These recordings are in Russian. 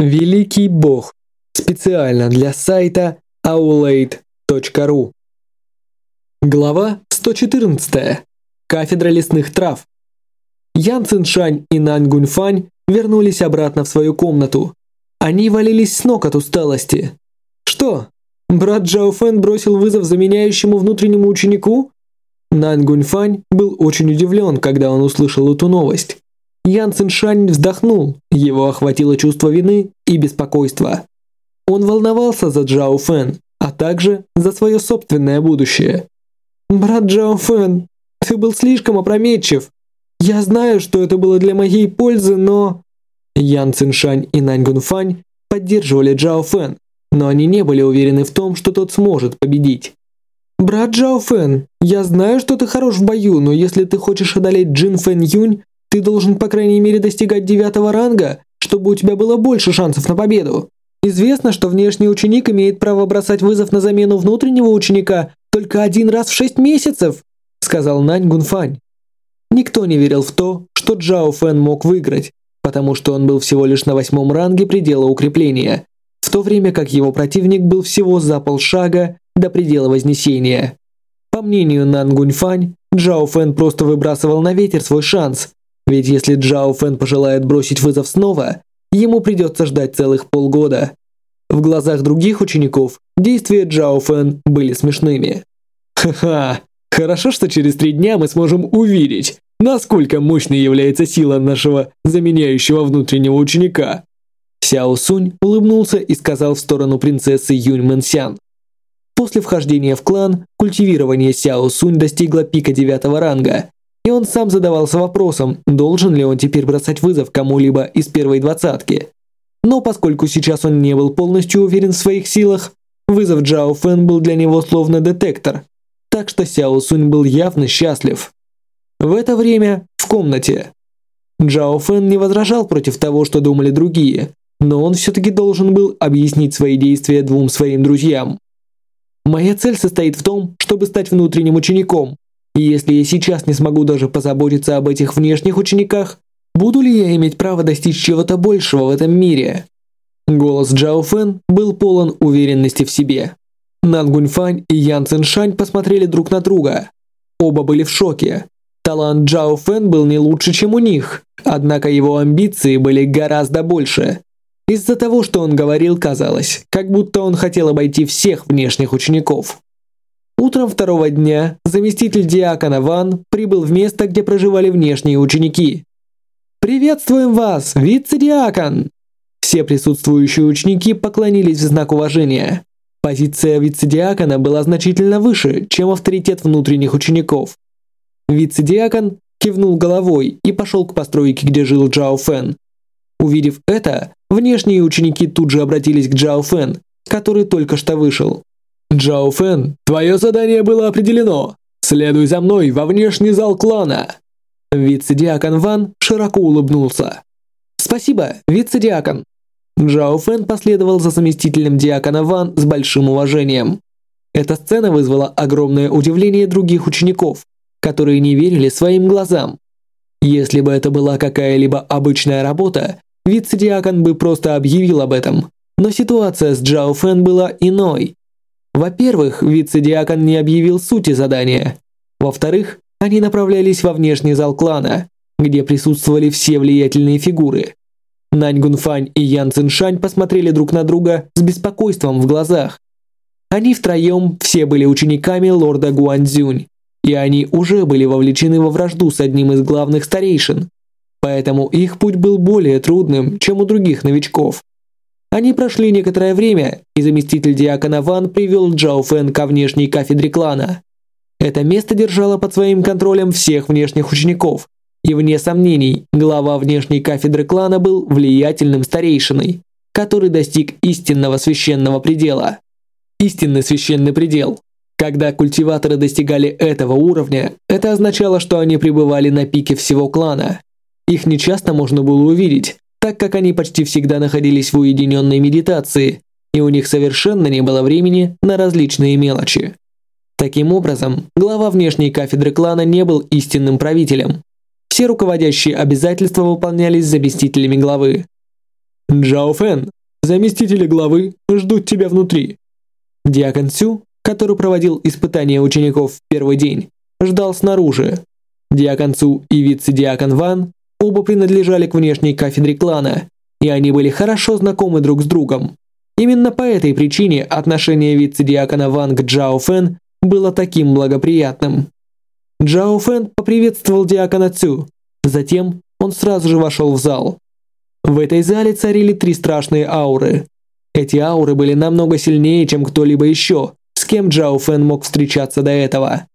Великий Бог. Специально для сайта aulade.ru. Глава 114. Кафедра лесных трав. Ян Циншань и Нань Гуньфань вернулись обратно в свою комнату. Они валились с ног от усталости. Что? Брат Джао Фэн бросил вызов заменяющему внутреннему ученику? Нань Гуньфань был очень удивлен, когда он услышал эту новость. Ян Циншань вздохнул, его охватило чувство вины и беспокойства. Он волновался за Джао Фэн, а также за свое собственное будущее. «Брат Джао Фэн, ты был слишком опрометчив. Я знаю, что это было для моей пользы, но...» Ян Циншань и Нань Гунфань поддерживали Джао Фэн, но они не были уверены в том, что тот сможет победить. «Брат Джао Фэн, я знаю, что ты хорош в бою, но если ты хочешь одолеть Джин Фэн Юнь, ты должен, по крайней мере, достигать девятого ранга, чтобы у тебя было больше шансов на победу. Известно, что внешний ученик имеет право бросать вызов на замену внутреннего ученика только один раз в шесть месяцев», сказал Нань Гунфань. Никто не верил в то, что Джао Фэн мог выиграть, потому что он был всего лишь на восьмом ранге предела укрепления, в то время как его противник был всего за полшага до предела вознесения. По мнению Нан Гуньфань, Джао Фэн просто выбрасывал на ветер свой шанс, ведь если Джао Фэн пожелает бросить вызов снова, ему придется ждать целых полгода. В глазах других учеников действия Джао Фэн были смешными. «Ха-ха, хорошо, что через три дня мы сможем увидеть, насколько мощной является сила нашего заменяющего внутреннего ученика». Сяо Сунь улыбнулся и сказал в сторону принцессы Юнь Мэнсян. После вхождения в клан, культивирование Сяо Сунь достигло пика девятого ранга, и он сам задавался вопросом, должен ли он теперь бросать вызов кому-либо из первой двадцатки. Но поскольку сейчас он не был полностью уверен в своих силах, вызов Джао Фэн был для него словно детектор, так что Сяо Сунь был явно счастлив. В это время в комнате. Джао Фэн не возражал против того, что думали другие, но он все-таки должен был объяснить свои действия двум своим друзьям. Моя цель состоит в том, чтобы стать внутренним учеником, и если я сейчас не смогу даже позаботиться об этих внешних учениках, буду ли я иметь право достичь чего-то большего в этом мире? Голос Джао Фэн был полон уверенности в себе. Нан Гуньфань и Ян Циншань посмотрели друг на друга. Оба были в шоке. Талант Джао Фэн был не лучше, чем у них, однако его амбиции были гораздо больше. Из-за того, что он говорил, казалось, как будто он хотел обойти всех внешних учеников. Утром второго дня заместитель диакона Ван прибыл в место, где проживали внешние ученики. «Приветствуем вас, вице-диакон!» Все присутствующие ученики поклонились в знак уважения. Позиция вице-диакона была значительно выше, чем авторитет внутренних учеников. Вице-диакон кивнул головой и пошел к постройке, где жил Джао Фэн. Увидев это, внешние ученики тут же обратились к Джао Фэн, который только что вышел. Джао Фэн, твое задание было определено. Следуй за мной во внешний зал клана. Вице-диакон Ван широко улыбнулся. Спасибо, вице-диакон. Джао Фэн последовал за заместителем диакона Ван с большим уважением. Эта сцена вызвала огромное удивление других учеников, которые не верили своим глазам. Если бы это была какая-либо обычная работа, вице-диакон бы просто объявил об этом. Но ситуация с Джао Фэн была иной. Во-первых, вице-диакон не объявил сути задания. Во-вторых, они направлялись во внешний зал клана, где присутствовали все влиятельные фигуры. Нань Гунфань и Ян Циншань посмотрели друг на друга с беспокойством в глазах. Они втроем все были учениками лорда Гуанзюнь, и они уже были вовлечены во вражду с одним из главных старейшин. Поэтому их путь был более трудным, чем у других новичков. Они прошли некоторое время, и заместитель диакона Ван привел Джао Фэн ко внешней кафедре клана. Это место держало под своим контролем всех внешних учеников, и вне сомнений, глава внешней кафедры клана был влиятельным старейшиной, который достиг истинного священного предела. Истинный священный предел. Когда культиваторы достигали этого уровня, это означало, что они пребывали на пике всего клана. Их нечасто можно было увидеть, так как они почти всегда находились в уединенной медитации, и у них совершенно не было времени на различные мелочи. Таким образом, глава внешней кафедры клана не был истинным правителем. Все руководящие обязательства выполнялись заместителями главы. Джао Фэн, заместители главы ждут тебя внутри. Диакон Сю, который проводил испытания учеников в первый день, ждал снаружи. Диакон Цу и вице-диакон Ван оба принадлежали к внешней кафедре клана, и они были хорошо знакомы друг с другом. Именно по этой причине отношение вице-диакона Ван к Джао Фэн было таким благоприятным. Джао Фэн поприветствовал диакона Цю, затем он сразу же вошел в зал. В этой зале царили три страшные ауры. Эти ауры были намного сильнее, чем кто-либо еще, с кем Джао Фэн мог встречаться до этого.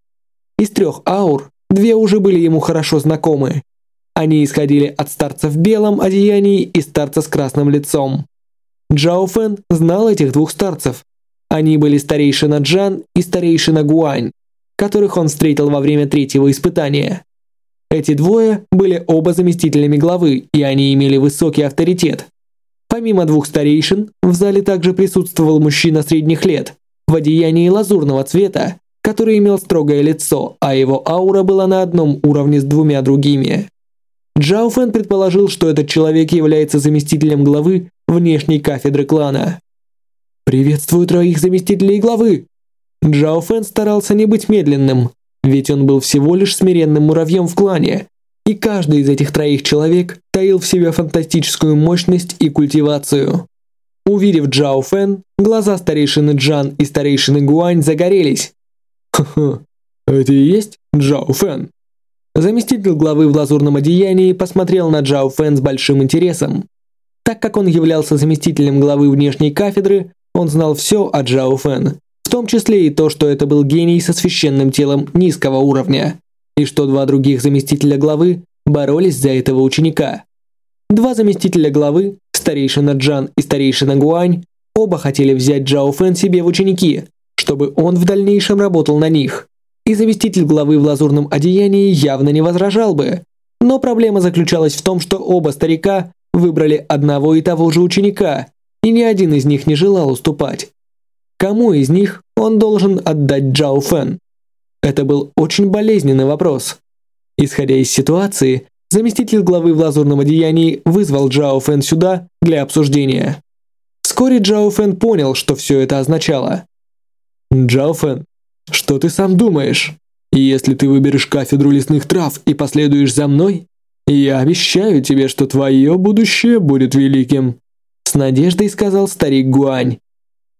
Из трех аур, две уже были ему хорошо знакомы. Они исходили от старца в белом одеянии и старца с красным лицом. Джао Фэн знал этих двух старцев. Они были старейшина Джан и старейшина Гуань, которых он встретил во время третьего испытания. Эти двое были оба заместителями главы, и они имели высокий авторитет. Помимо двух старейшин, в зале также присутствовал мужчина средних лет, в одеянии лазурного цвета, который имел строгое лицо, а его аура была на одном уровне с двумя другими. Джао Фэн предположил, что этот человек является заместителем главы внешней кафедры клана. «Приветствую троих заместителей главы!» Джао Фэн старался не быть медленным, ведь он был всего лишь смиренным муравьем в клане, и каждый из этих троих человек таил в себе фантастическую мощность и культивацию. Увидев Джао Фэн, глаза старейшины Джан и старейшины Гуань загорелись. «Ха-ха, это и есть Джао Фэн?» Заместитель главы в лазурном одеянии посмотрел на Джао Фэн с большим интересом. Так как он являлся заместителем главы внешней кафедры, он знал все о Джао Фэн, в том числе и то, что это был гений со священным телом низкого уровня, и что два других заместителя главы боролись за этого ученика. Два заместителя главы, старейшина Джан и старейшина Гуань, оба хотели взять Джао Фэн себе в ученики, чтобы он в дальнейшем работал на них и заместитель главы в лазурном одеянии явно не возражал бы. Но проблема заключалась в том, что оба старика выбрали одного и того же ученика, и ни один из них не желал уступать. Кому из них он должен отдать Джао Фэн? Это был очень болезненный вопрос. Исходя из ситуации, заместитель главы в лазурном одеянии вызвал Джао Фэн сюда для обсуждения. Вскоре Джао Фэн понял, что все это означало. «Джао Фэн, что ты сам думаешь? Если ты выберешь кафедру лесных трав и последуешь за мной, я обещаю тебе, что твое будущее будет великим», с надеждой сказал старик Гуань.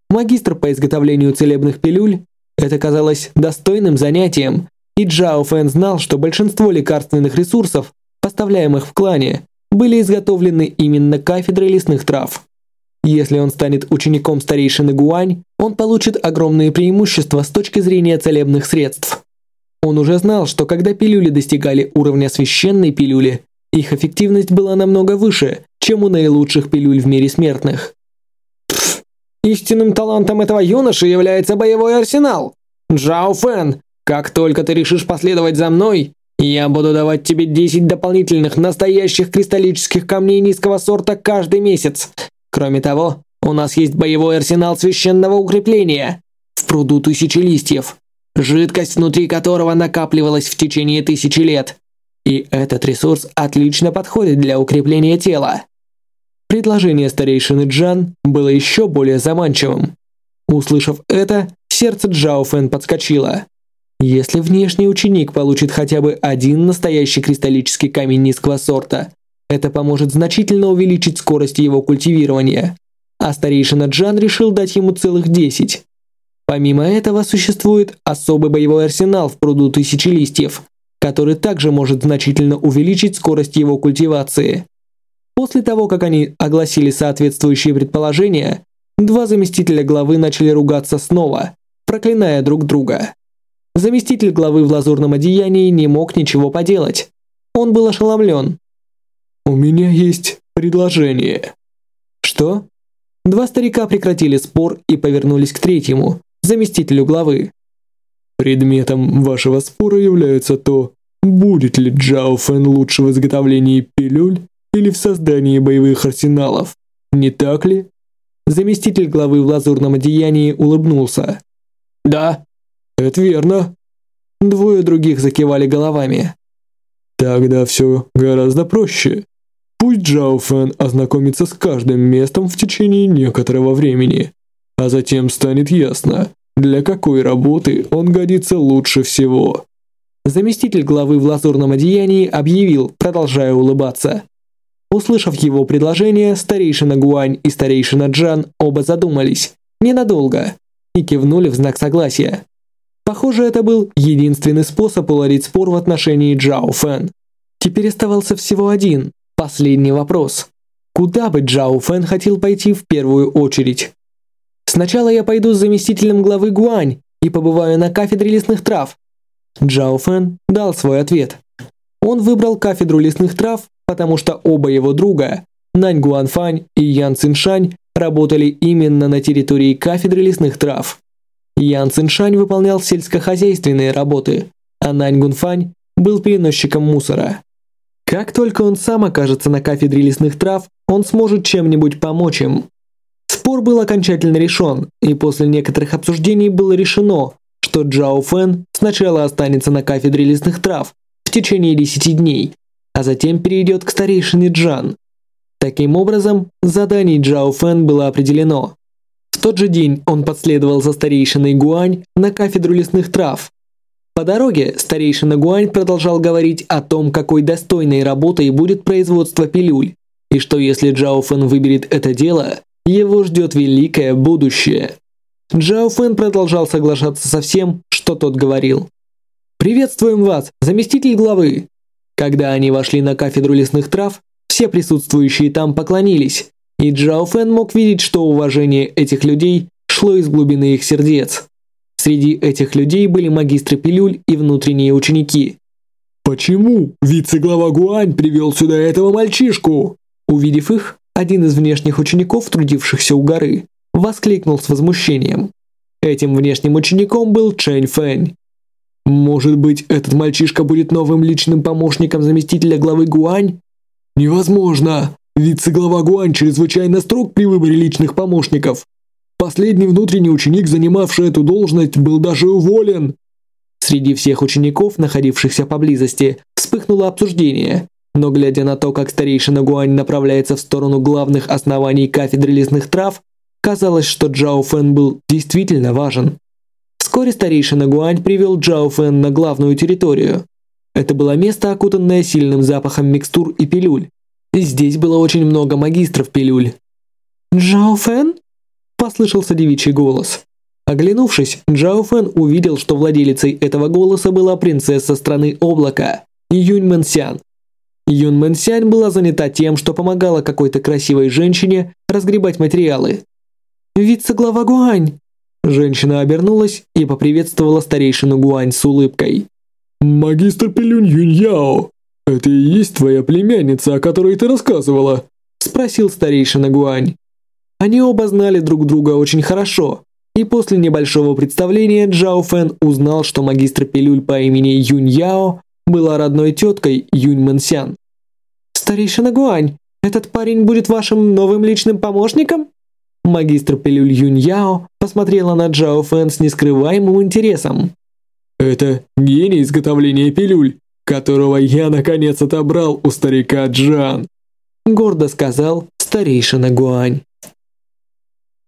Магистр по изготовлению целебных пилюль это казалось достойным занятием, и Джао Фэн знал, что большинство лекарственных ресурсов, поставляемых в клане, были изготовлены именно кафедрой лесных трав. Если он станет учеником старейшины Гуань, он получит огромные преимущества с точки зрения целебных средств. Он уже знал, что когда пилюли достигали уровня священной пилюли, их эффективность была намного выше, чем у наилучших пилюль в мире смертных. Пфф, истинным талантом этого юноши является боевой арсенал. Джао Фэн, как только ты решишь последовать за мной, я буду давать тебе 10 дополнительных настоящих кристаллических камней низкого сорта каждый месяц, Кроме того, у нас есть боевой арсенал священного укрепления в пруду тысячи листьев, жидкость внутри которого накапливалась в течение тысячи лет. И этот ресурс отлично подходит для укрепления тела. Предложение старейшины Джан было еще более заманчивым. Услышав это, сердце Джао Фэн подскочило. Если внешний ученик получит хотя бы один настоящий кристаллический камень низкого сорта, это поможет значительно увеличить скорость его культивирования, а старейшина Джан решил дать ему целых 10. Помимо этого существует особый боевой арсенал в пруду тысячи листьев, который также может значительно увеличить скорость его культивации. После того, как они огласили соответствующие предположения, два заместителя главы начали ругаться снова, проклиная друг друга. Заместитель главы в лазурном одеянии не мог ничего поделать. Он был ошеломлен. «У меня есть предложение». «Что?» Два старика прекратили спор и повернулись к третьему, заместителю главы. «Предметом вашего спора является то, будет ли Джао Фэн лучше в изготовлении пилюль или в создании боевых арсеналов, не так ли?» Заместитель главы в лазурном одеянии улыбнулся. «Да, это верно». Двое других закивали головами. «Тогда все гораздо проще. Пусть Джао Фэн ознакомится с каждым местом в течение некоторого времени, а затем станет ясно, для какой работы он годится лучше всего. Заместитель главы в лазурном одеянии объявил, продолжая улыбаться. Услышав его предложение, старейшина Гуань и старейшина Джан оба задумались, ненадолго, и кивнули в знак согласия. Похоже, это был единственный способ уладить спор в отношении Джао Фэн. Теперь оставался всего один, последний вопрос. Куда бы Джао Фэн хотел пойти в первую очередь? Сначала я пойду с заместителем главы Гуань и побываю на кафедре лесных трав. Джао Фэн дал свой ответ. Он выбрал кафедру лесных трав, потому что оба его друга, Нань Гуанфань и Ян Циншань, работали именно на территории кафедры лесных трав. Ян Циншань выполнял сельскохозяйственные работы, а Нань Гунфань был переносчиком мусора. Как только он сам окажется на кафедре лесных трав, он сможет чем-нибудь помочь им. Спор был окончательно решен, и после некоторых обсуждений было решено, что Джао Фэн сначала останется на кафедре лесных трав в течение 10 дней, а затем перейдет к старейшине Джан. Таким образом, задание Джао Фэн было определено. В тот же день он последовал за старейшиной Гуань на кафедру лесных трав. По дороге старейшина Гуань продолжал говорить о том, какой достойной работой будет производство пилюль, и что если Джао Фэн выберет это дело, его ждет великое будущее. Джао Фэн продолжал соглашаться со всем, что тот говорил. «Приветствуем вас, заместитель главы!» Когда они вошли на кафедру лесных трав, все присутствующие там поклонились, и Джао Фэн мог видеть, что уважение этих людей шло из глубины их сердец. Среди этих людей были магистры пилюль и внутренние ученики. «Почему вице-глава Гуань привел сюда этого мальчишку?» Увидев их, один из внешних учеников, трудившихся у горы, воскликнул с возмущением. Этим внешним учеником был Чэнь Фэнь. «Может быть, этот мальчишка будет новым личным помощником заместителя главы Гуань?» «Невозможно! Вице-глава Гуань чрезвычайно строг при выборе личных помощников. Последний внутренний ученик, занимавший эту должность, был даже уволен». Среди всех учеников, находившихся поблизости, вспыхнуло обсуждение, но глядя на то, как старейшина Гуань направляется в сторону главных оснований кафедры лесных трав, казалось, что Джао Фэн был действительно важен. Вскоре старейшина Гуань привел Джао Фэн на главную территорию. Это было место, окутанное сильным запахом микстур и пилюль. Здесь было очень много магистров пилюль. «Джао Фэн?» – послышался девичий голос. Оглянувшись, Джао Фэн увидел, что владелицей этого голоса была принцесса страны облака, Юнь Мэнсян. Юн Мэнсянь была занята тем, что помогала какой-то красивой женщине разгребать материалы. «Вице-глава Гуань!» Женщина обернулась и поприветствовала старейшину Гуань с улыбкой. «Магистр Пилюнь Юньяо, это и есть твоя племянница, о которой ты рассказывала?» Спросил старейшина Гуань. Они оба знали друг друга очень хорошо, и после небольшого представления Джао Фэн узнал, что магистр пилюль по имени Юнь Яо была родной теткой Юнь Мэнсян. «Старейшина Гуань, этот парень будет вашим новым личным помощником?» Магистр пилюль Юнь Яо посмотрела на Джао Фэн с нескрываемым интересом. «Это гений изготовления пилюль, которого я наконец отобрал у старика Джан», гордо сказал старейшина Гуань.